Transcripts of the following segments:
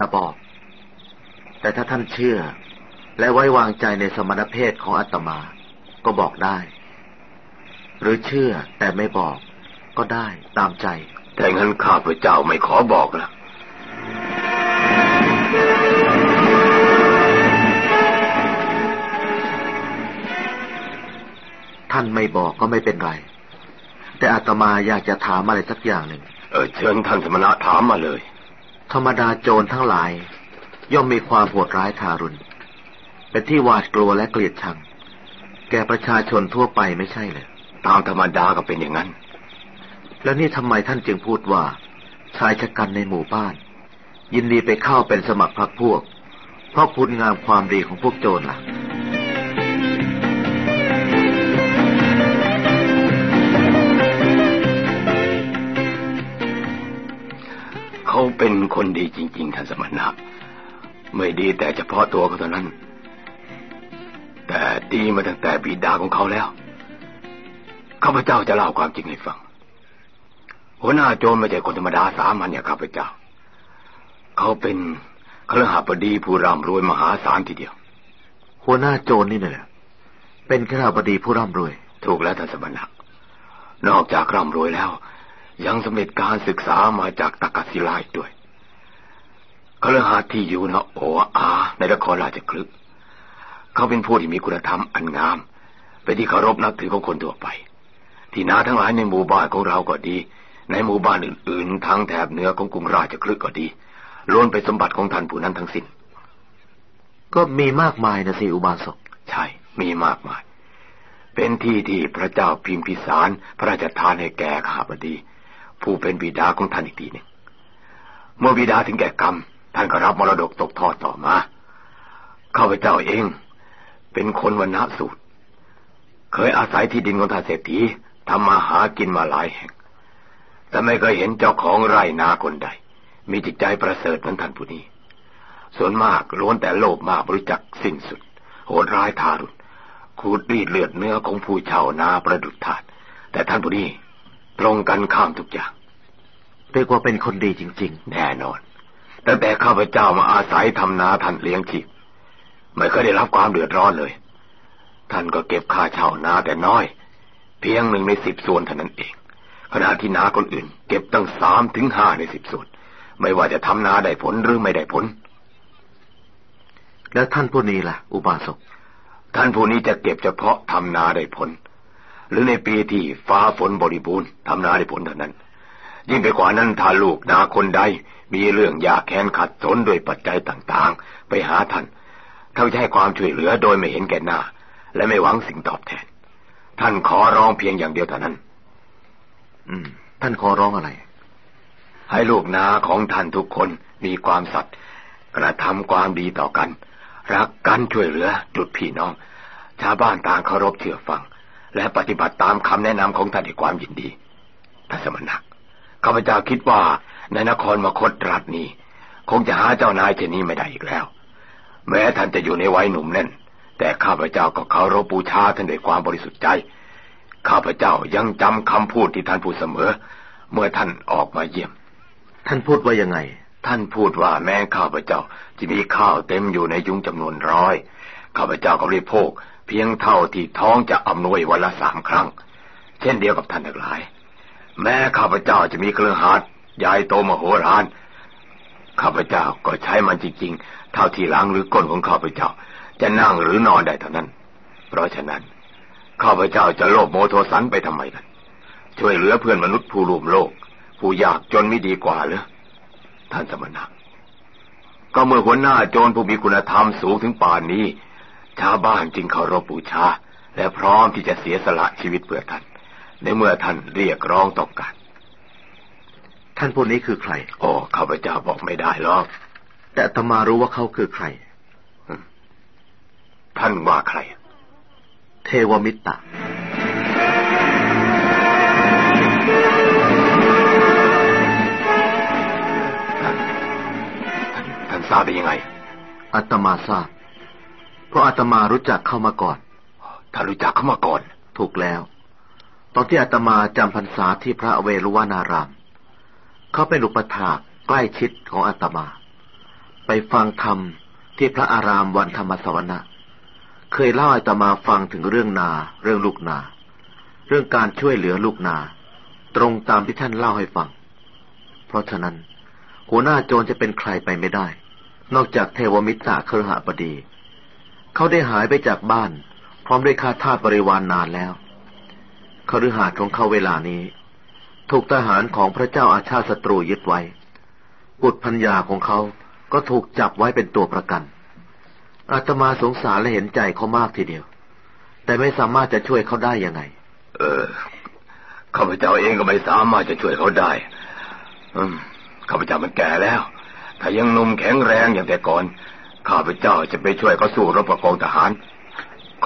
นะบอก แต่ถ้าท่านเชื่อ และไว้วางใจในสมณเพศของอาตมา ก็บอกได้ หรือเชื่อแต่ไม่บอก ก็ได้ตามใจ แต่งั้นข้าพเจ้าไม่ขอบอกละท่านไม่บอกก็ไม่เป็นไร แต่อาตมาอยากจะถามอะไรสักอย่างหนึ่ง เออเชิญท่านสมณะถามมาเลย ธรรมดาโจรทั้งหลาย ย่อมมีความโหดร้ายทารุณ เป็นที่หวาดกลัวและเกลียดชัง แก่ประชาชนทั่วไปไม่ใช่เลยตามธรรมดาก็เป็นอย่างนั้น แล้วนี่ทำไมท่านจึงพูดว่า ชายชะกันในหมู่บ้าน ยินดีไปเข้าเป็นสมัครพรรคพวก เพราะคุณงามความดีของพวกโจรล่ะ เขาเป็นคนดีจริง ๆท่านสมณะไม่ดีแต่เฉพาะตัวเขาเท่านั้น แต่ดีมาตั้งแต่บิดาของเขาแล้วข้าพเจ้าจะเล่าความจริงให้ฟัง หัวหน้าโจรไม่ใช่คนธรรมดาสามัญอย่างข้าพเจ้า เขาเป็นเครือหาบดีผู้ร่ำรวยมหาศาลทีเดียว หัวหน้าโจรนี่เนี่ยเป็นข้าบดีผู้ร่ำรวย ถูกแล้วท่านสมณะนอกจากร่ำรวยแล้ว ยังสำเร็จการศึกษามาจากตักกศิลาอีกด้วยเครือหาที่อยู่นะโออาในนครราชคลึกเขาเป็นผู้ที่มีคุณธรรมอันงาม เป็นที่เคารพนับถือของคนทั่วไป ที่นาทั้งหลายในหมู่บ้านของเราก็ดี ในหมู่บ้านอื่นๆ ทั้งแถบเหนือของกรุงราชคลึกก็ดีล้วนเป็นสมบัติของท่านผู้นั้นทั้งสิ้น ก็มีมากมายนะสิอุบาสก ใช่ มีมากมาย เป็นที่ที่พระเจ้าพิมพิสาร พระราชทานให้แก่ข้าพดี ผู้เป็นบิดาของท่านอีกทีหนึ่งเมื่อบิดาถึงแก่กรรม ท่านก็รับมรดกตกทอดต่อมาข้าพเจ้าเอง เป็นคนวันณะสูตร เคยอาศัยที่ดินของท่านเศรษฐีทำมาหากินมาหลายแห่ง แต่ไม่เคยเห็นเจ้าของไร่นาคนใด มีจิตใจประเสริฐเหมือนท่านผู้นี้ ส่วนมากล้วนแต่โลภมากบริจักสิ้นสุด โหดร้ายทารุณขูดรีดเลือดเนื้อของผู้ชาวนาประดุจทาสแต่ท่านผู้นี้ ตรงกันข้ามทุกอย่าง เรียกว่าเป็นคนดีจริงแน่นอน ตั้งแต่ข้าพเจ้ามาอาศัยทำนาท่านเลี้ยงชีพไม่เคยได้รับความเดือดร้อนเลย ท่านก็เก็บค่าเช่านาแต่น้อย เพียงหนึ่งในสิบส่วนเท่านั้นเอง ขณะที่นาคนอื่น เก็บตั้งสามถึงห้าในสิบส่วน ไม่ว่าจะทำนาได้ผลหรือไม่ได้ผลๆแล้วท่านผู้นี้ล่ะ อุบาสก ท่านผู้นี้จะเก็บเฉพาะทำนาได้ผล หรือในปีที่ฟ้าฝนบริบูรณ์ทำนาได้ผลเท่านั้น ยิ่งไปกว่านั้นถ้าลูกนาคนใด มีเรื่องยากแค้นขัดสนด้วยปัจจัยต่างๆ ไปหาท่านเขาจะให้ความช่วยเหลือโดยไม่เห็นแก่หน้า และไม่หวังสิ่งตอบแทน ท่านขอร้องเพียงอย่างเดียวเท่านั้น อืม ท่านขอร้องอะไร ให้ลูกนาของท่านทุกคนมีความสัตย์กระทำความดีต่อกัน รักกันช่วยเหลือจุดพี่น้อง ชาวบ้านต่างเคารพเชื่อฟัง และปฏิบัติตามคำแนะนำของท่านด้วยความยินดีท่านสมณะข้าพเจ้าคิดว่าในนครมคตรัฐนี้ คงจะหาเจ้านายเช่นนี้ไม่ได้อีกแล้ว แม้ท่านจะอยู่ในวัยหนุ่มแน่น แต่ข้าพเจ้าก็เคารพบูชาท่านด้วยความบริสุทธิ์ใจ ข้าพเจ้ายังจำคำพูดที่ท่านพูดเสมอ เมื่อท่านออกมาเยี่ยม ท่านพูดว่ายังไง ท่านพูดว่าแม้ข้าพเจ้าจะมีข้าวเต็มอยู่ในยุ้งจำนวนร้อยข้าพเจ้าก็บริโภค เพียงเท่าที่ท้องจะอำนวยวันละสามครั้ง เช่นเดียวกับท่านทั้งหลาย แม้ข้าพเจ้าจะมีเครื่องหัดใหญ่โตมโหฬารข้าพเจ้าก็ใช้มันจริงๆ เท่าที่ล้างหรือก้นของข้าพเจ้า จะนั่งหรือนอนได้เท่านั้น เพราะฉะนั้นข้าพเจ้าจะโลภโมโทสันไปทำไมกันช่วยเหลือเพื่อนมนุษย์ผู้รวมโลก ผู้ยากจนไม่ดีกว่าหรือท่านสมณะก็เมื่อหัวหน้าโจรผู้มีคุณธรรมสูงถึงป่านนี้ ชาวบ้านจึงเคารพบูชา และพร้อมที่จะเสียสละชีวิตเพื่อท่าน ในเมื่อท่านเรียกร้องต้องการ ท่านผู้นี้คือใครโอ้ข้าพเจ้าบอกไม่ได้หรอก แต่อาตมารู้ว่าเขาคือใคร ท่านว่าใคร เทวมิตรท่านทราบได้ยังไงอาตมาทราบ เพราะอาตมารู้จักเข้ามาก่อนท่านรู้จักเขามาก่อน ถูกแล้ว ตอนที่อาตมาจำพรรษาที่พระเวรุวานาราม เขาเป็นอุปถากใกล้ชิดของอาตมาพไปฟังธรรมที่พระอารามวันธรรมสวนะเคยเล่าอาตมาฟังถึงเรื่องนา เรื่องลูกนา เรื่องการช่วยเหลือลูกนา ตรงตามที่ท่านเล่าให้ฟัง เพราะฉะนั้น หัวหน้าโจรจะเป็นใครไปไม่ได้ นอกจากเทวมิตรเครือหบดี เขาได้หายไปจากบ้าน พร้อมด้วยข้าทาสบริวารนนานแล้วคฤหาสน์ของเขาเวลานี้ ถูกทหารของพระเจ้าอาชาติศัตรูยึดไว้บุตรพัญญาของเขาก็ถูกจับไว้เป็นตัวประกัน อาตมาสงสารและเห็นใจเขามากทีเดียว แต่ไม่สามารถจะช่วยเขาได้ยังไง เออข้าพเจ้าเองก็ไม่สามารถจะช่วยเขาได้ อืมข้าพเจ้ามันแก่แล้ว ถ้ายังนุ่มแข็งแรงอย่างแต่ก่อน ข้าพเจ้าจะไปช่วยเขาสู้รบกับกองทหาร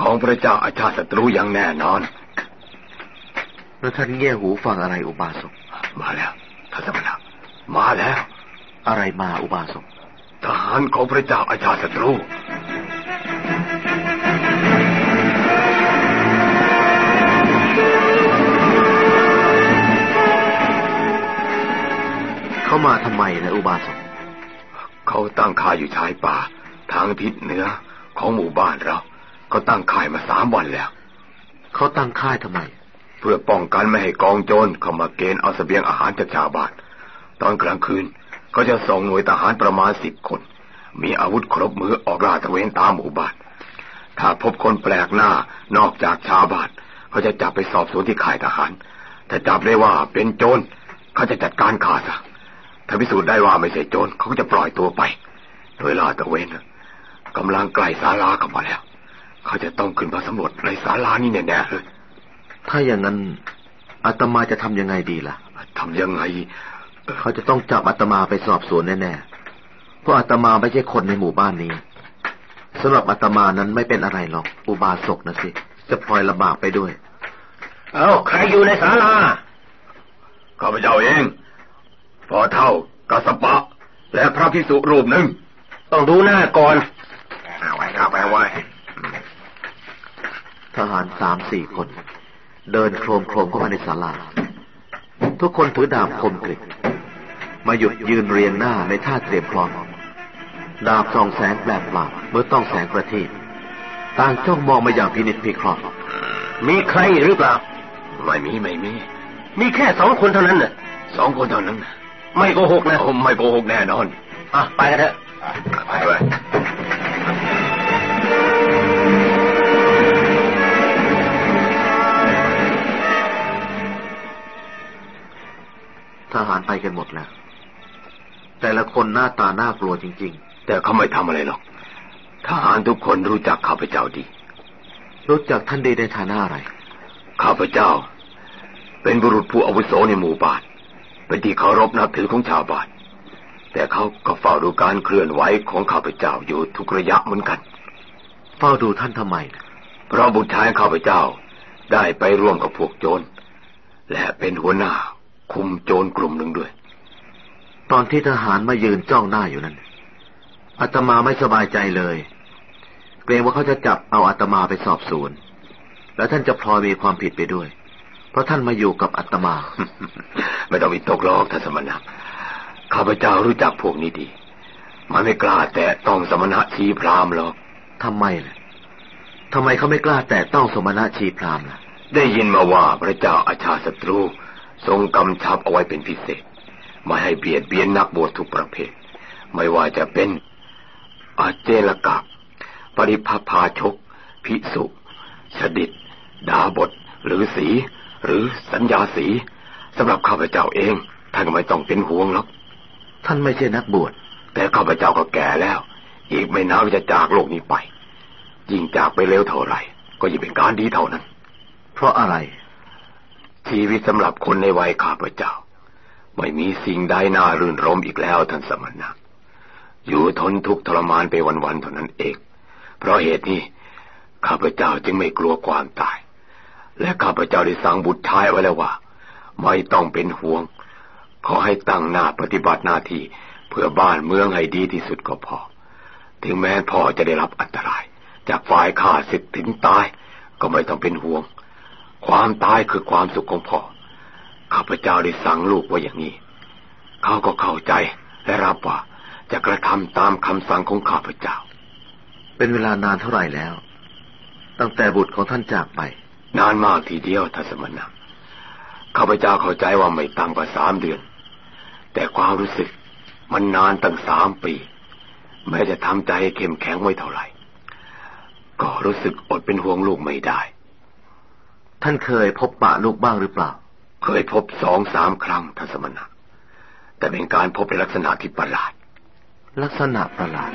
ของพระเจ้าอาชาติศัตรูอย่างแน่นอน แล้วท่านเงี่ยหูฟังอะไรอุบาสก มาแล้วท่านสมณะมาแล้ว อะไรมาอุบาสก ทหารของพระเจ้าอาชาศัตรูเขามาทำไมนะอุบาสก เขาตั้งค่ายอยู่ชายป่า ทางทิศเหนือของหมู่บ้านเราเขาตั้งค่ายมาสามวันแล้ว เขาตั้งค่ายทำไม เพื่อป้องกันไม่ให้กองโจรเข้ามาเกณฑ์เอาเสบียงอาหารจากชาวบ้าน ตอนกลางคืนก็จะส่งหน่วยทหารประมาณสิบคน มีอาวุธครบมือออกลาตระเวนตามหมู่บ้าน ถ้าพบคนแปลกหน้านอกจากชาวบ้านเขาจะจับไปสอบสวนที่ค่ายทหาร ถ้าจับได้ว่าเป็นโจรเขาจะจัดการฆ่าซะถ้าพิสูจน์ได้ว่าไม่ใช่โจรเขาก็จะปล่อยตัวไป โดยลาตระเวน กำลังใกล้ศาลาเข้ามาแล้ว เขาจะต้องขึ้นมาสำรวจในศาลานี่แน่ๆเลยถ้าอย่างนั้นอาตมาจะทำยังไงดีล่ะทำยังไง เขาจะต้องจับอาตมาไปสอบสวนแน่ๆ เพราะอาตมาไม่ใช่คนในหมู่บ้านนี้สำหรับอาตมานั้นไม่เป็นอะไรหรอก อุบาสกนะสิ จะพลอยลำบากไปด้วย เอาใครอยู่ในศาลาข้าพเจ้าเองพอเท่ากัสปะ และพระพิสุรูปหนึ่ง ต้องดูหน้าก่อน เอาไว้เอาไว้ไว้ ทหารสามสี่คน เดินโครมโครมเข้ามาในศาลา ทุกคนถือดาบคมกริบมาหยุดยืนเรียงหน้าในท่าเตรียมพร้อม ดาบส่องแสงแปลกปราเมื่อต้องแสงประทีปต่างจ้องมองมาอย่างพินิจพิเคราะห์มีใครหรือเปล่า ไม่มีไม่มี มีแค่สองคนเท่านั้นน่ะสองคนเท่านั้น ไม่โกหกนะไม่โกหกแน่นอน อะ ไปกันเถอะไป ทหารไปกันหมดแล้ว แต่ละคนหน้าตาน่ากลัวจริง ๆ แต่เขาไม่ทำอะไรหรอก ทหารทุกคนรู้จักข้าพเจ้าดี รู้จักท่านดีในฐานะอะไร ข้าพเจ้า เป็นบุรุษผู้อาวุโสในหมู่บ้าน เป็นที่เคารพนับถือของชาวบ้าน แต่เขาก็เฝ้าดูการเคลื่อนไหวของข้าพเจ้าอยู่ทุกระยะเหมือนกัน เฝ้าดูท่านทำไม เพราะบุตรชายข้าพเจ้าได้ไปร่วมกับพวกโจรและเป็นหัวหน้า คุมโจรกลุ่มหนึ่งด้วย ตอนที่ทหารมายืนจ้องหน้าอยู่นั้นอาตมาไม่สบายใจเลย เกรงว่าเขาจะจับเอาอาตมาไปสอบสวน แล้วท่านจะพลอยมีความผิดไปด้วย เพราะท่านมาอยู่กับอาตมา ไม่ต้องมีตกลอกท่านสมณะข้าพเจ้ารู้จักพวกนี้ดี มันไม่กล้าแต่ต้องสมณะชีพรามหรอกทำไมล่ะทำไมเขาไม่กล้าแต่ต้องสมณะชีพรามล่ะ ได้ยินมาว่าพระเจ้าอาชาศัตรู ทรงกำชับเอาไว้เป็นพิเศษ ไม่ให้เบียดเบียนนักบวชทุกประเภท ไม่ว่าจะเป็นอาเจลกะปริพพาชก พิสุชดิต ดาบท หรือสี หรือสัญญาสีสำหรับข้าพเจ้าเอง ท่านไม่ต้องเป็นห่วงหรอกท่านไม่ใช่นักบวช แต่ข้าพเจ้าก็แก่แล้ว อีกไม่นานจะจากโลกนี้ไป ยิ่งจากไปเร็วเท่าไหร่ ก็ยิ่งเป็นการดีเท่านั้น เพราะอะไร ชีวิตสำหรับคนในวัยข้าพเจ้า ไม่มีสิ่งใดน่ารื่นรมอีกแล้วท่านสมณะอยู่ทนทุกข์ทรมานไปวันๆเท่านั้นเอง เพราะเหตุนี้ข้าพเจ้าจึงไม่กลัวความตาย และข้าพเจ้าได้สั่งบุตรชายไว้แล้วว่า ไม่ต้องเป็นห่วง ขอให้ตั้งหน้าปฏิบัติหน้าที่เพื่อบ้านเมืองให้ดีที่สุดก็พอ ถึงแม้พ่อจะได้รับอันตราย จากฝ่ายข้าศึกถึงตาย ก็ไม่ต้องเป็นห่วง ความตายคือความสุขของพ่อ ข้าพเจ้าได้สั่งลูกไว้อย่างนี้ เขาก็เข้าใจและรับว่าจะกระทำตามคำสั่งของข้าพเจ้า เป็นเวลานานเท่าไหร่แล้ว ตั้งแต่บุตรของท่านจากไป นานมากทีเดียวทัศมนะข้าพเจ้าเข้าใจว่าไม่ต่ำกว่าสามเดือน แต่ความรู้สึกมันนานตั้งสามปี แม้จะทำใจให้เข้มแข็งไว้เท่าไหร่ ก็รู้สึกอดเป็นห่วงลูกไม่ได้ ท่านเคยพบปะลูกบ้างหรือเปล่า เคยพบสองสามครั้งทัศมนะแต่เป็นการพบในลักษณะที่ประหลาด ลักษณะประหลาด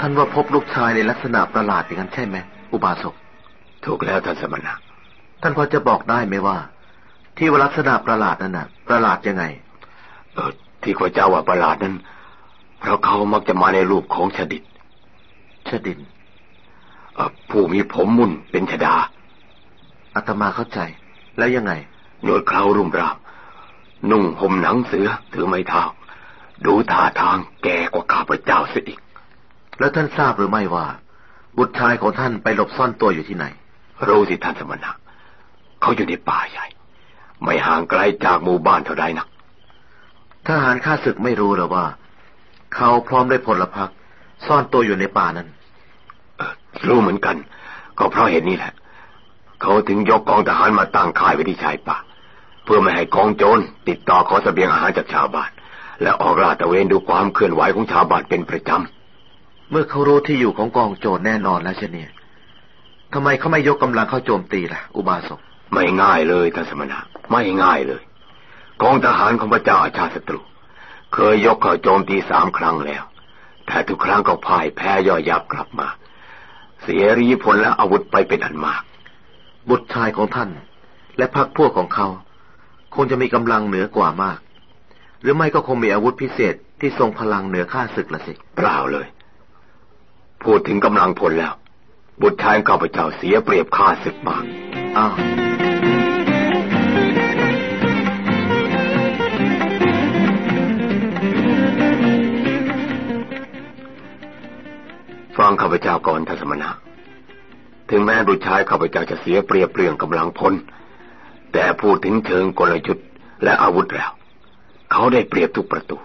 ท่านว่าพบลูกชายในลักษณะประหลาดอย่างนั้นใช่ไหมอุบาสก ถูกแล้วท่านสมณะ ท่านพอจะบอกได้ไหมว่า ที่ว่าลักษณะประหลาดนั้นน่ะ ประหลาดยังไง เออ ที่ข้าเจ้าว่าประหลาดนั้น เพราะเขามักจะมาในรูปของชดิตชดินเอ่อผู้มีผมมุ่นเป็นชดาอาตมาเข้าใจ แล้วยังไงหนวดเครารุ่มรามนุ่งห่มหนังเสือถือไม้เท้า ดูท่าทางแก่กว่าข้าพเจ้าเสียอีก แล้วท่านทราบหรือไม่ว่า บุตรชายของท่านไปหลบซ่อนตัวอยู่ที่ไหนรู้สิท่านสมณะเขาอยู่ในป่าใหญ่ ไม่ห่างไกลจากหมู่บ้านเท่าใดนัก ทหารข้าศึกไม่รู้หรอว่า เขาพร้อมด้วยพลพรรคซ่อนตัวอยู่ในป่านั้นเอ่อรู้เหมือนกัน ก็เพราะเหตุนี้แหละ เขาถึงยกกองทหารมาตั้งค่ายไว้ที่ชายป่า เพื่อไม่ให้กองโจรติดต่อขอเสบียงอาหารจากชาวบ้าน และออกลาดตระเวนดูความเคลื่อนไหวของชาวบ้านเป็นประจำ เมื่อเขารู้ที่อยู่ของกองโจรแน่นอนแล้วเช่นนี้ทำไมเขาไม่ยกกำลังเข้าโจมตีล่ะ อุบาสกไม่ง่ายเลยท่านสมณะไม่ง่ายเลย กองทหารของพระเจ้าอาชาติศัตรู เคยยกเข้าโจมตีสามครั้งแล้ว แต่ทุกครั้งก็พ่ายแพ้ย่อยยับกลับมา เสียรีผลและอาวุธไปเป็นอันมาก บุตรชายของท่าน และพรรคพวกของเขา คงจะมีกำลังเหนือกว่ามาก หรือไม่ก็คงมีอาวุธพิเศษที่ทรงพลังเหนือข้าศึกละสิเปล่าเลย พูดถึงกำลังพลแล้ว บุตรชายข้าพเจ้าเสียเปรียบข้าศึกมากอ้าว ฟังข้าพเจ้าก่อนท่านสมณะ ถึงแม้บุตรชายข้าพเจ้าจะเสียเปรียบเรื่องกำลังพล แต่พูดถึงเชิงกลยุทธ์และอาวุธแล้ว เขาได้เปรียบทุกประตู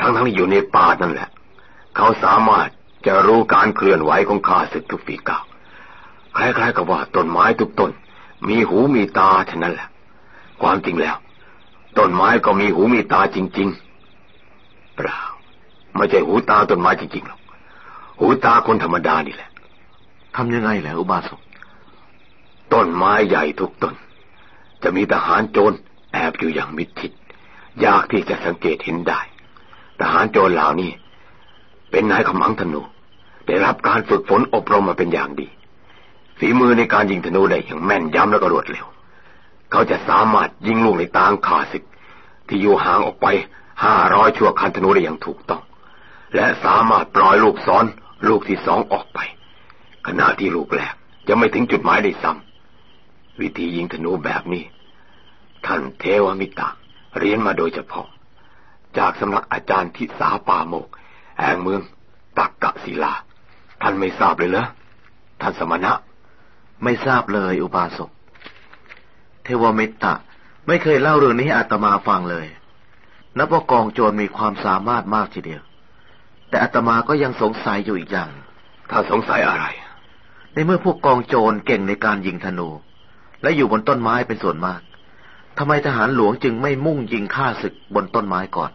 ทั้งทั้งอยู่ในป่านั่นแหละ เขาสามารถจะรู้การเคลื่อนไหวของข้าศึกทุกฝีก้าวคล้ายๆกับว่าต้นไม้ทุกต้น มีหูมีตาฉะนั้นแหละ ความจริงแล้วต้นไม้ก็มีหูมีตาจริง ๆ เปล่า ไม่ใช่หูตาต้นไม้จริงๆหรอก หูตาคนธรรมดานี่แหละทำยังไงแหละอุบาสกต้นไม้ใหญ่ทุกต้น จะมีทหารโจรแอบอยู่อย่างมิดชิด ยากที่จะสังเกตเห็นได้ ทหารโจรเหล่านี้ เป็นนายขมังธนู ได้รับการฝึกฝนอบรมมาเป็นอย่างดีฝีมือในการยิงธนูได้อย่างแม่นยำและก็รวดเร็ว เขาจะสามารถยิงลูกในตางขาศึก ที่อยู่ห่างออกไปห้าร้อยชั่วคันธนูได้อย่างถูกต้อง และสามารถปล่อยลูกซ้อน ลูกที่สองออกไป ขณะที่ลูกแรกจะไม่ถึงจุดหมายได้ซ้ำวิธียิงธนูแบบนี้ ท่านเทวมิตะเรียนมาโดยเฉพาะ จากสำนักอาจารย์ทิสาปาโมก แห่งเมืองตักกะศิลา ท่านไม่ทราบเลยเหรอท่านสมณะ ไม่ทราบเลย อุบาสก เทวมิตตะไม่เคยเล่าเรื่องนี้ให้อาตมาฟังเลย นับว่ากองโจรมีความสามารถมากทีเดียว แต่อาตมาก็ยังสงสัยอยู่อีกอย่าง ถ้าสงสัยอะไร ในเมื่อพวกกองโจรเก่งในการยิงธนู และอยู่บนต้นไม้เป็นส่วนมากทำไมทหารหลวงจึงไม่มุ่งยิงฆ่าศึกบนต้นไม้ก่อน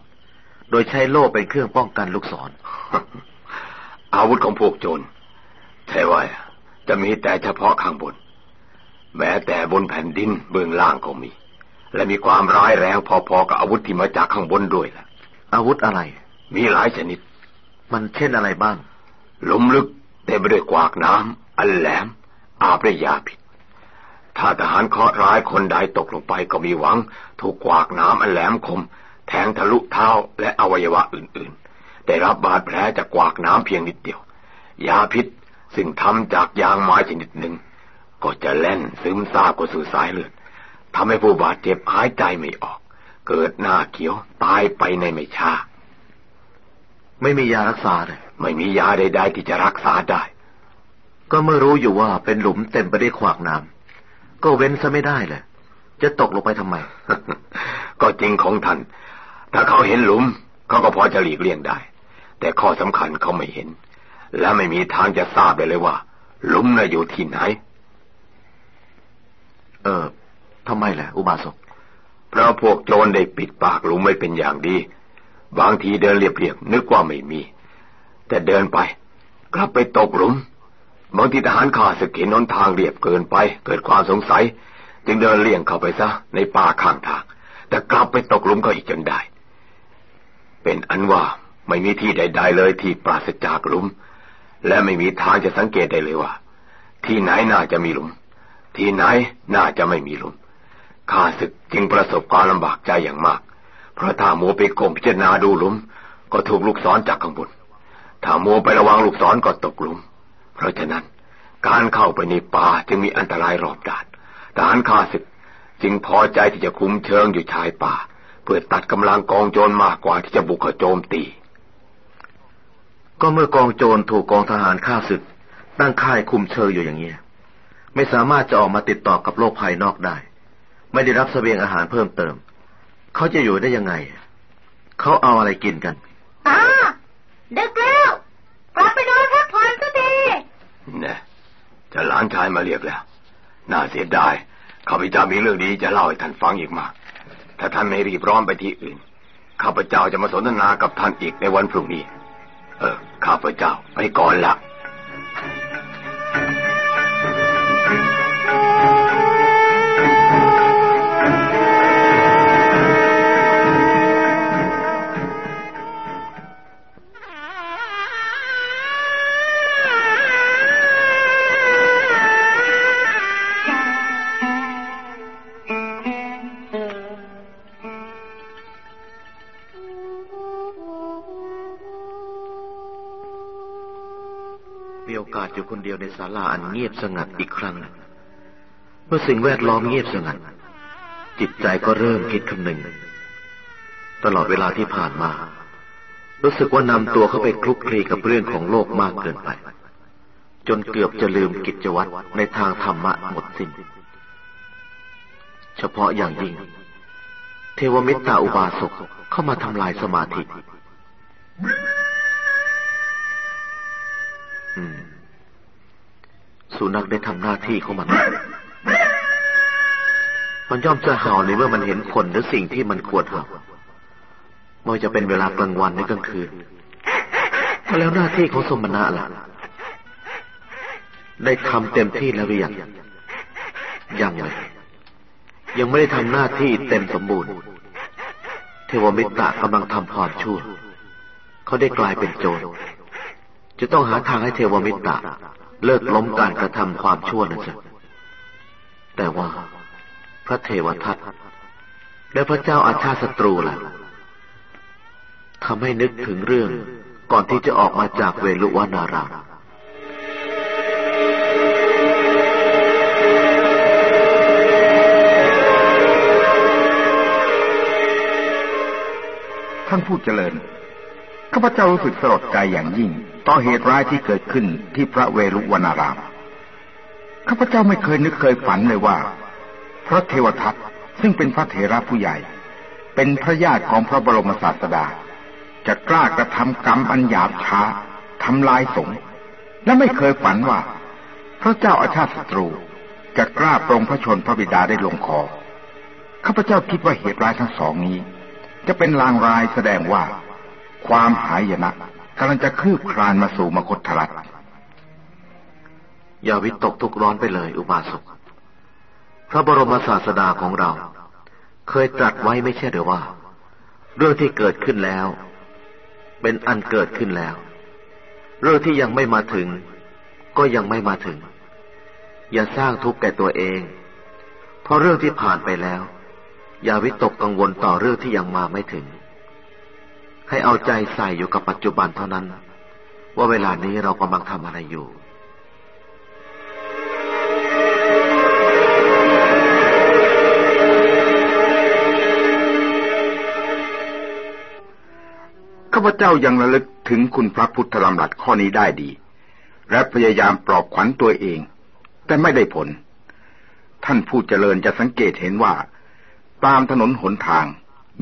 โดยใช้โล่เป็นเครื่องป้องกันลูกศร อาวุธของพวกโจรใช่ว่าจะมีแต่เฉพาะข้างบน แม้แต่บนแผ่นดินเบื้องล่างก็มี และมีความร้ายแรงพอๆกับอาวุธที่มาจากข้างบนด้วยล่ะ อาวุธอะไร มีหลายชนิด มันเช่นอะไรบ้างลุมลึกเต็มไปด้วยกวากน้ำอันแหลม อาบด้วยยาพิษ ถ้าทหารเคราะห์ร้ายคนใดตกลงไปก็มีหวัง ถูกกวากน้ำอันแหลมคม แทงทะลุเท้าและอวัยวะอื่นๆ ได้รับบาดแผลจากกวากน้ำเพียงนิดเดียว ยาพิษซึ่งทำจากยางไม้ชนิดหนึ่ง ก็จะแล่นซึมซาบกว่าสู่สายเลือดทำให้ผู้บาดเจ็บหายใจไม่ออก เกิดหน้าเขียวตายไปในไม่ช้า ไม่มียารักษาเลยไม่มียาใดๆที่จะรักษาได้ ก็เมื่อรู้อยู่ว่าเป็นหลุมเต็มไปด้วยขวากน้ำก็เว้นซะไม่ได้เลย จะตกลงไปทำไม ก็จริงของท่าน ถ้าเขาเห็นหลุม เขาก็พอจะหลีกเลี่ยงได้ แต่ข้อสำคัญเขาไม่เห็น และไม่มีทางจะทราบได้เลยว่า หลุมน่ะอยู่ที่ไหน เออทำไมล่ะ อุบาสกเพราะพวกโจรได้ปิดปากหลุมไว้เป็นอย่างดี บางทีเดินเรียบๆนึกว่าไม่มี แต่เดินไป กลับไปตกหลุม บางทีทหารข้าศึกเห็นนนทางเรียบเกินไป เกิดความสงสัย จึงเดินเลี่ยงเข้าไปซะในป่าข้างทาง แต่กลับไปตกหลุมก็อีกจนได้ เป็นอันว่าไม่มีที่ใด ๆ เลยที่ปราศจากหลุม และไม่มีทางจะสังเกตได้เลยว่า ที่ไหนน่าจะมีหลุม ที่ไหนน่าจะไม่มีหลุมข้าศึกจึงประสบความลำบากใจอย่างมาก เพราะถ้ามัวไปก้มพิจารณาดูหลุม ก็ถูกลูกศรจากข้างบน ถ้ามัวไประวังลูกศรก็ตกหลุม เพราะฉะนั้นการเข้าไปในป่าจึงมีอันตรายรอบด้านทหารข้าศึกจึงพอใจที่จะคุมเชิงอยู่ชายป่า เพื่อตัดกำลังกองโจรมากกว่าที่จะบุกเข้าโจมตี ก็เมื่อกองโจรถูกกองทหารฆ่าศึก ตั้งค่ายคุมเชิงอยู่อย่างเงี้ยไม่สามารถจะออกมาติดต่อกับโลกภายนอกได้ ไม่ได้รับเสบียงอาหารเพิ่มเติม เขาจะอยู่ได้ยังไง เขาเอาอะไรกินกันอ่าดึกแล้ว กลับไปนอนพักผ่อนสักทีเนี่ยจะหลานชายมาเรียกแล้ว น่าเสียดายข้าพเจ้ามีเรื่องดีจะเล่าให้ท่านฟังอีกมาก ถ้าท่านไม่รีบร้อนไปที่อื่น ข้าพเจ้าจะมาสนทนากับท่านอีกในวันพรุ่งนี้ เออ ข้าพเจ้าไปก่อนละ ศาลาอันเงียบสงัดอีกครั้ง เมื่อสิ่งแวดล้อมเงียบสงัด จิตใจก็เริ่มคิดคำหนึ่ง ตลอดเวลาที่ผ่านมา รู้สึกว่านำตัวเข้าไปคลุกคลีกับเรื่องของโลกมากเกินไป จนเกือบจะลืมกิจวัตรในทางธรรมะหมดสิ้น เฉพาะอย่างยิ่ง เทวมิตรตาอุบาสกเข้ามาทำลายสมาธิ อืม สุนัขได้ทำหน้าที่ของมัน มันย่อมจะเห่าในเมื่อมันเห็นคนหรือสิ่งที่มันควรเห่าไม่ว่าจะเป็นเวลากลางวันหรือกลางคืนแล้วหน้าที่ของสมณะล่ะ ได้ทำเต็มที่แล้วหรือยังยังเลยยังไม่ได้ทำหน้าที่เต็มสมบูรณ์ เทวมิตรกำลังทำความชั่ว เขาได้กลายเป็นโจร จะต้องหาทางให้เทวมิตร เลิกล้มการกระทำความชั่วนั่นสิแต่ว่าพระเทวทัตและพระเจ้าอาชาติศัตรูล่ะทำให้นึกถึงเรื่องก่อนที่จะออกมาจากเวลุวานารามท่านผู้เจริญ ข้าพเจ้ารู้สึกสลดใจอย่างยิ่ง ต่อเหตุร้ายที่เกิดขึ้นที่พระเวรุวนาราม ข้าพเจ้าไม่เคยนึกเคยฝันเลยว่า พระเทวทัตซึ่งเป็นพระเถระผู้ใหญ่ เป็นพระญาติของพระบรมศาสดา จะกล้ากระทำกรรมอันหยาบช้าทำลายสงฆ์และไม่เคยฝันว่า พระเจ้าอาชาติศัตรูจะกล้าปรงพระชนพระบิดาได้ลงคอข้าพเจ้าคิดว่าเหตุร้ายทั้งสองนี้ จะเป็นลางรายแสดงว่า ความหายนะกำลังจะคืบคลานมาสู่มคตรัฐอย่าวิตกทุกร้อนไปเลยอุบาสก พระบรมศาสดาของเรา เคยตรัสไว้ไม่ใช่หรือว่า เรื่องที่เกิดขึ้นแล้ว เป็นอันเกิดขึ้นแล้ว เรื่องที่ยังไม่มาถึง ก็ยังไม่มาถึง อย่าสร้างทุกข์แก่ตัวเอง เพราะเรื่องที่ผ่านไปแล้ว อย่าวิตกกังวลต่อเรื่องที่ยังมาไม่ถึง ให้เอาใจใส่อยู่กับปัจจุบันเท่านั้น ว่าเวลานี้เรากำลังทำอะไรอยู่ข้าพเจ้ายังระลึกถึงคุณพระพุทธธรรมรัตข้อนี้ได้ดี และพยายามปลอบขวัญตัวเอง แต่ไม่ได้ผล ท่านผู้เจริญจะสังเกตเห็นว่า ตามถนนหนทาง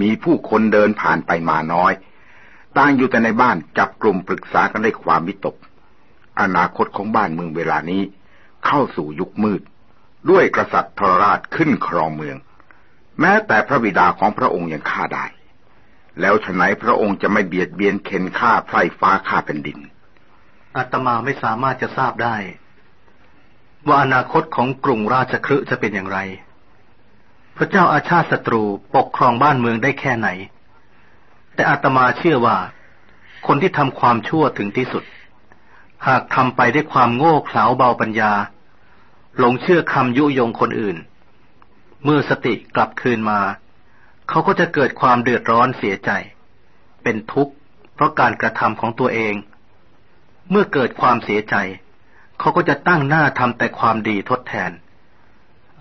มีผู้คนเดินผ่านไปมาน้อย ต่างอยู่แต่ในบ้านจับกลุ่มปรึกษากันด้วยความวิตก อนาคตของบ้านเมืองเวลานี้ เข้าสู่ยุคมืด ด้วยกษัตริย์ทรราชขึ้นครองเมือง แม้แต่พระบิดาของพระองค์ยังฆ่าได้ แล้วฉไหนพระองค์จะไม่เบียดเบียนเข็นฆ่าไพร่ฟ้าฆ่าแผ่นดินอาตมาไม่สามารถจะทราบได้ ว่าอนาคตของกรุงราชคฤห์จะเป็นอย่างไร พระเจ้าอาชาติศัตรูปกครองบ้านเมืองได้แค่ไหน แต่อาตมาเชื่อว่า คนที่ทำความชั่วถึงที่สุด หากทำไปด้วยความโง่เขลาเบาปัญญา หลงเชื่อคำยุยงคนอื่น เมื่อสติกลับคืนมา เขาก็จะเกิดความเดือดร้อนเสียใจ เป็นทุกข์ เพราะการกระทำของตัวเอง เมื่อเกิดความเสียใจ เขาก็จะตั้งหน้าทำแต่ความดีทดแทน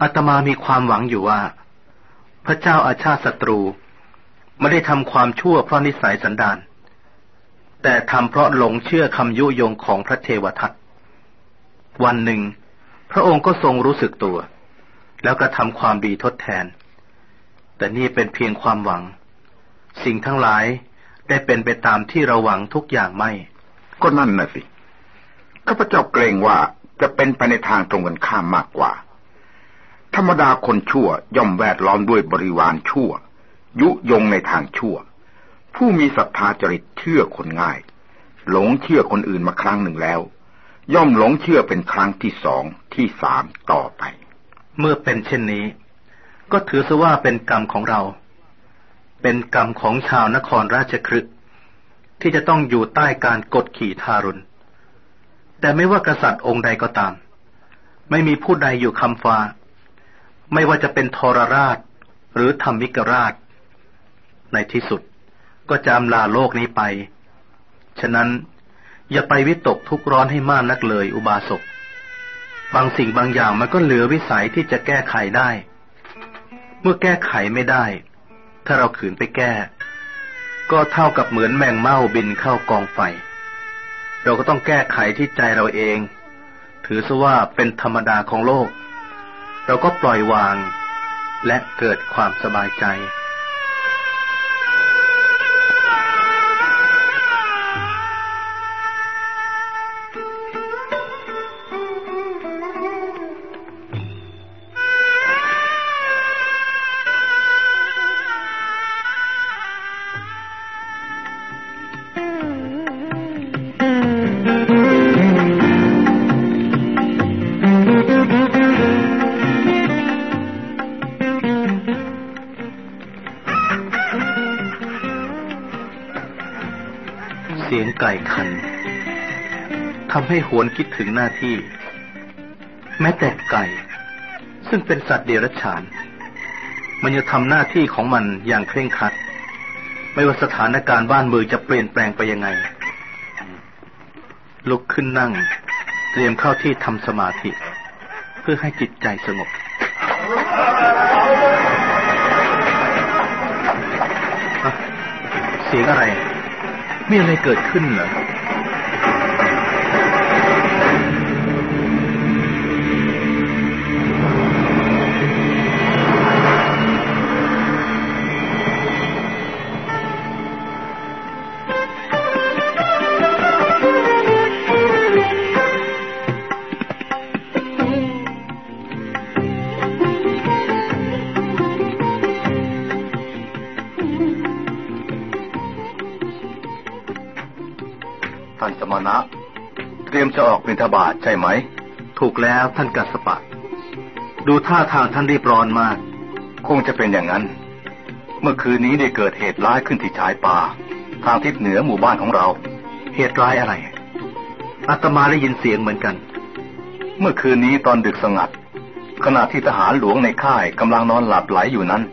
อาตมามีความหวังอยู่ว่า พระเจ้าอาชาติศัตรู ไม่ได้ทำความชั่วเพราะนิสัยสันดาน แต่ทำเพราะหลงเชื่อคำยุยงของพระเทวทัตวันหนึ่ง พระองค์ก็ทรงรู้สึกตัว แล้วกระทำความดีทดแทน แต่นี่เป็นเพียงความหวัง สิ่งทั้งหลายได้เป็นไปตามที่เราหวังทุกอย่างไม่ ก็นั่นน่ะสิข้าพเจ้าเกรงว่าจะเป็นไปในทางตรงกันข้ามมากกว่า ธรรมดาคนชั่วย่อมแวดล้อมด้วยบริวารชั่ว ยุยงในทางชั่ว ผู้มีศรัทธาจริตเชื่อคนง่าย หลงเชื่อคนอื่นมาครั้งหนึ่งแล้ว ย่อมหลงเชื่อเป็นครั้งที่สองที่สามต่อไป เมื่อเป็นเช่นนี้ ก็ถือซะว่าเป็นกรรมของเรา เป็นกรรมของชาวนครราชครึกที่จะต้องอยู่ใต้การกดขี่ทารุณ แต่ไม่ว่ากษัตริย์องค์ใดก็ตาม ไม่มีผู้ใดอยู่คำฟ้า ไม่ว่าจะเป็นทรราช หรือธรรมิกราช ในที่สุดก็จะอำลาโลกนี้ไป ฉะนั้นอย่าไปวิตกทุกร้อนให้มากนักเลยอุบาสก บางสิ่งบางอย่างมันก็เหลือวิสัยที่จะแก้ไขได้ เมื่อแก้ไขไม่ได้ ถ้าเราขืนไปแก้ ก็เท่ากับเหมือนแมงเม่าบินเข้ากองไฟ เราก็ต้องแก้ไขที่ใจเราเอง ถือซะว่าเป็นธรรมดาของโลก เราก็ปล่อยวางและเกิดความสบายใจ เสียงไก่ขันทำให้หวนคิดถึงหน้าที่ แม้แต่ไก่ ซึ่งเป็นสัตว์เดรัจฉาน มันจะทำหน้าที่ของมันอย่างเคร่งครัด ไม่ว่าสถานการณ์บ้านเมืองจะเปลี่ยนแปลงไปยังไง ลุกขึ้นนั่ง เตรียมเข้าที่ทำสมาธิ เพื่อให้จิตใจสงบเสียงอะไร มีอะไรเกิดขึ้นเหรอ ทบาทใช่ไหม ถูกแล้วท่านกัสปะ ดูท่าทางท่านรีบร้อนมาก คงจะเป็นอย่างนั้น เมื่อคืนนี้ได้เกิดเหตุร้ายขึ้นที่ชายป่า ทางทิศเหนือหมู่บ้านของเรา เหตุร้ายอะไรอาตมาได้ยินเสียงเหมือนกัน เมื่อคืนนี้ตอนดึกสงัด ขณะที่ทหารหลวงในค่ายกำลังนอนหลับไหลอยู่นั้น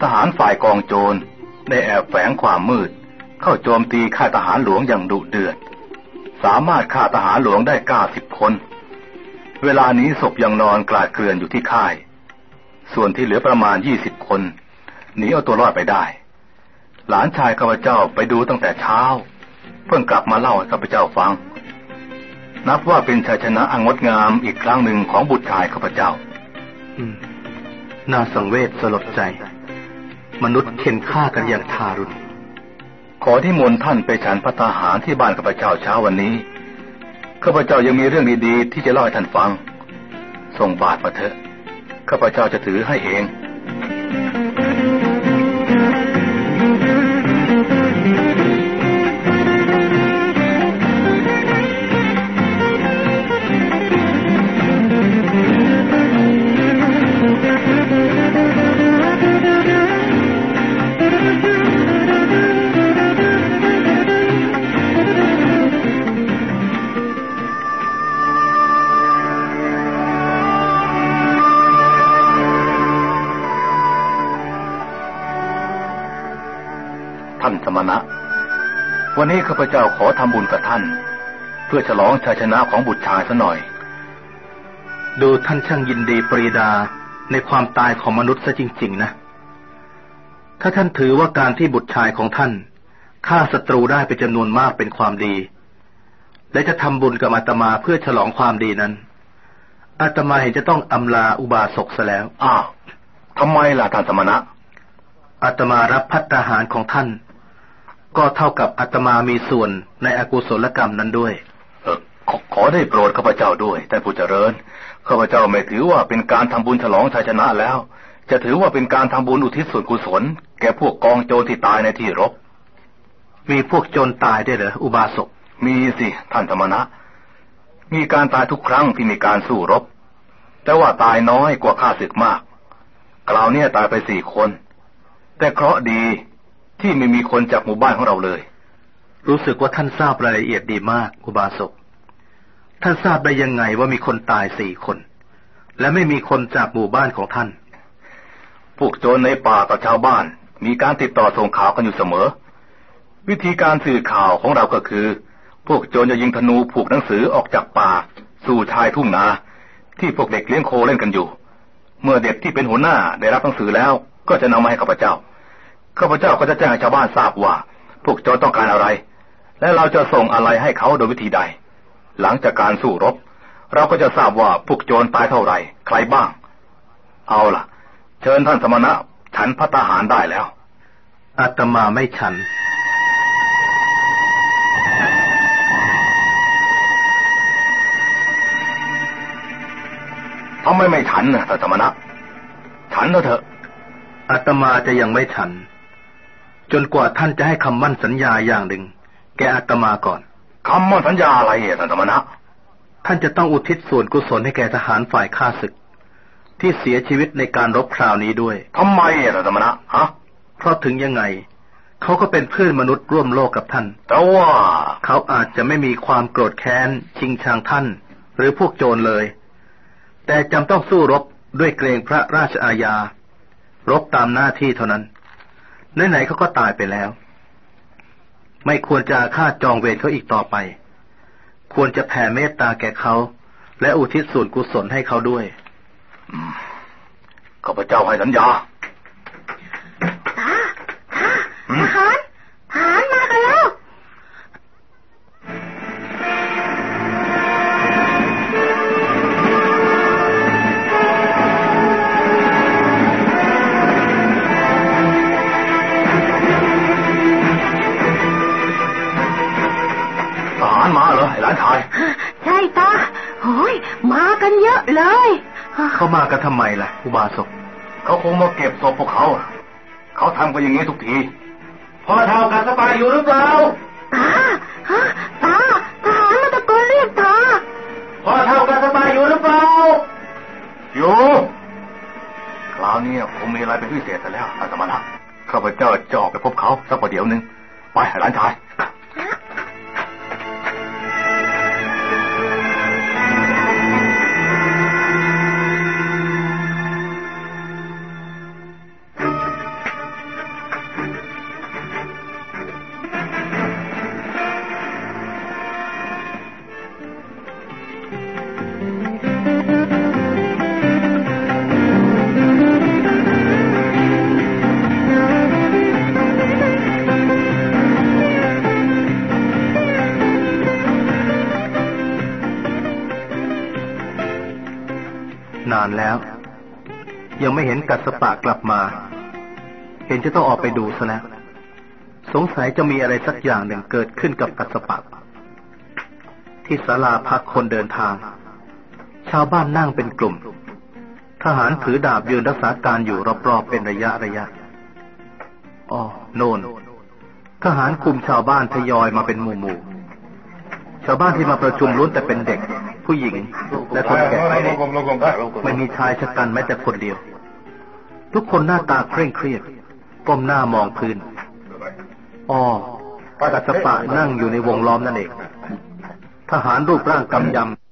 ทหารฝ่ายกองโจรได้แอบแฝงความมืด เข้าโจมตีค่ายทหารหลวงอย่างดุเดือด สามารถฆ่าทหารหลวงได้เก้าสิบคน เวลานี้ศพยังนอนกลาดเกลื่อนอยู่ที่ค่าย ส่วนที่เหลือประมาณยี่สิบคนหนีเอาตัวรอดไปได้ หลานชายข้าพเจ้าไปดูตั้งแต่เช้า เพิ่งกลับมาเล่าให้ข้าพเจ้าฟัง นับว่าเป็นชัยชนะอันงดงามอีกครั้งหนึ่งของบุตรชายข้าพเจ้า อืม น่าสังเวชสลดใจ มนุษย์เข็นฆ่ากันอย่างทารุณ ขอที่มนต์ท่านไปฉันพระตาหารที่บ้านข้าพเจ้าเช้าวันนี้ข้าพเจ้ายังมีเรื่องดีๆ ที่จะเล่าให้ท่านฟัง ส่งบาทมาเถอะข้าพเจ้าจะถือให้เอง นนี้ข้าพเจ้าขอทำบุญกับท่าน เพื่อฉลองชัยชนะของบุตรชายซะหน่อย ดูท่านช่างยินดีปรีดาในความตายของมนุษย์ซะจริง ๆ นะ ถ้าท่านถือว่าการที่บุตรชายของท่านฆ่าศัตรูได้เป็นจำนวนมากเป็นความดี และจะทำบุญกับอาตมาเพื่อฉลองความดีนั้น อาตมาเห็นจะต้องอำลาอุบาสกซะแล้ว อ้าวทำไมล่ะท่านสมณะอาตมารับพัตตาหารของท่าน ก็เท่ากับอาตมามีส่วนในอกุศลกรรมนั้นด้วย เออขอขอได้โปรดข้าพเจ้าด้วยท่านผู้เจริญข้าพเจ้าไม่ถือว่าเป็นการทำบุญฉลองชัยชนะแล้ว จะถือว่าเป็นการทำบุญอุทิศส่วนกุศล แก่พวกกองโจรที่ตายในที่รบ มีพวกโจรตายได้วยเหรออุบาสก มีสิท่านสมณะมีการตายทุกครั้งที่มีการสู้รบ แต่ว่าตายน้อยกว่าข้าศึกมากคราวเนี้ยตายไปสี่คน แต่เคราะห์ดี ที่ไม่มีคนจากหมู่บ้านของเราเลย รู้สึกว่าท่านทราบรายละเอียดดีมากอุบาสก ท่านทราบได้ยังไงว่ามีคนตายสี่คน และไม่มีคนจากหมู่บ้านของท่าน พวกโจรในป่ากับชาวบ้าน มีการติดต่อส่งข่าวกันอยู่เสมอ วิธีการสื่อข่าวของเราก็คือ พวกโจรจะยิงธนูผูกหนังสือออกจากป่า สู่ชายทุ่งนา ที่พวกเด็กเลี้ยงโคเล่นกันอยู่ เมื่อเด็กที่เป็นหัวหน้าได้รับหนังสือแล้ว ก็จะนำมาให้ข้าพเจ้า ข้าพเจ้าก็จะแจ้งให้ชาวบ้านทราบว่า พวกโจรต้องการอะไร และเราจะส่งอะไรให้เขาโดยวิธีใด หลังจากการสู้รบ เราก็จะทราบว่าพวกโจรตายเท่าไหร่ ใครบ้าง เอาล่ะ เชิญท่านสมณะ ฉันพัตตาหารได้แล้วอาตมาไม่ฉันทำไมไม่ฉันนะท่านสมณะ ฉันเถอะอาตมาจะยังไม่ฉัน จนกว่าท่านจะให้คำมั่นสัญญาอย่างหนึ่ง แกอาตมาก่อนคำมั่นสัญญาอะไรอะท่านสมณะท่านจะต้องอุทิศส่วนกุศลให้แก่ทหารฝ่ายข้าศึก ที่เสียชีวิตในการรบคราวนี้ด้วยทำไมอะท่านสมณะฮะเพราะถึงยังไงเขาก็เป็นเพื่อนมนุษย์ร่วมโลกกับท่าน แต่ว่าเขาอาจจะไม่มีความโกรธแค้น ชิงชังท่าน หรือพวกโจรเลย แต่จำต้องสู้รบด้วยเกรงพระราชอาญารบตามหน้าที่เท่านั้น ไหนๆเขาก็ตายไปแล้ว ไม่ควรจะอาฆาตจองเวรเขาอีกต่อไป ควรจะแผ่เมตตาแก่เขา และอุทิศส่วนกุศลให้เขาด้วยข้าพเจ้าให้สัญญา ตา ตาทหารทหารมา เยอะเลยเขามากันทำไมล่ะ อุบาสกเขาคงมาเก็บศพพวกเขาเขาทำกันอย่างนี้ทุกทีพ่อเท่ากันสบายอยู่หรือเปล่าตาฮะตาทหารมาตะโกนเรียกตาพ่อเท่ากันสบายอยู่หรือเปล่าอยู่คราวนี้คงมีอะไรเป็นพิเศษแต่แล้วอาตมานะข้าพเจ้าจะออกไปพบเขาสักประเดี๋ยวหนึ่งไปหลานชาย แล้ว ยังไม่เห็นกัสปะกลับมา เห็นจะต้องออกไปดูซะแล้ว สงสัยจะมีอะไรสักอย่างหนึ่งเกิดขึ้นกับกัสปะ ที่ศาลาพักคนเดินทาง ชาวบ้านนั่งเป็นกลุ่ม ทหารถือดาบยืนรักษาการอยู่รอบๆเป็นระยะระยะอ๋อโนนทหารคุมชาวบ้านทยอยมาเป็นหมู่หมู่ๆชาวบ้านที่มาประชุมล้วนแต่เป็นเด็ก ผู้หญิง และคนแก่ไม่มีชายชะกันแม้แต่คนเดียว ทุกคนหน้าตาเคร่งเครียดก้มหน้ามองพื้นอ๋อกัสปะนั่งอยู่ในวงล้อมนั่นเองทหารรูปร่างกำยำ